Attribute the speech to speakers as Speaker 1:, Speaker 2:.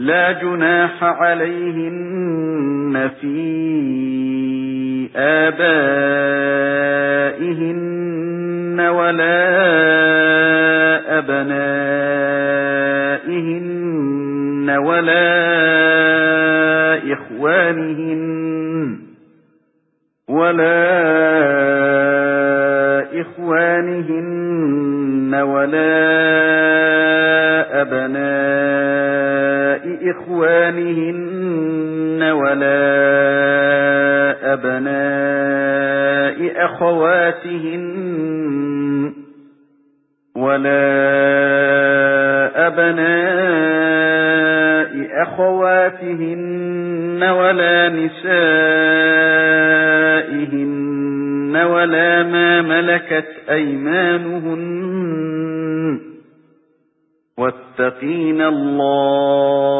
Speaker 1: لا جناح عليهن في آبائهن ولا أبنائهن ولا إخوانهن ولا إخوانهن ولا إخوانهن ولا أبناء أخواتهن ولا أبناء أخواتهن ولا نسائهن ولا ما ملكت أيمانهن واتقين الله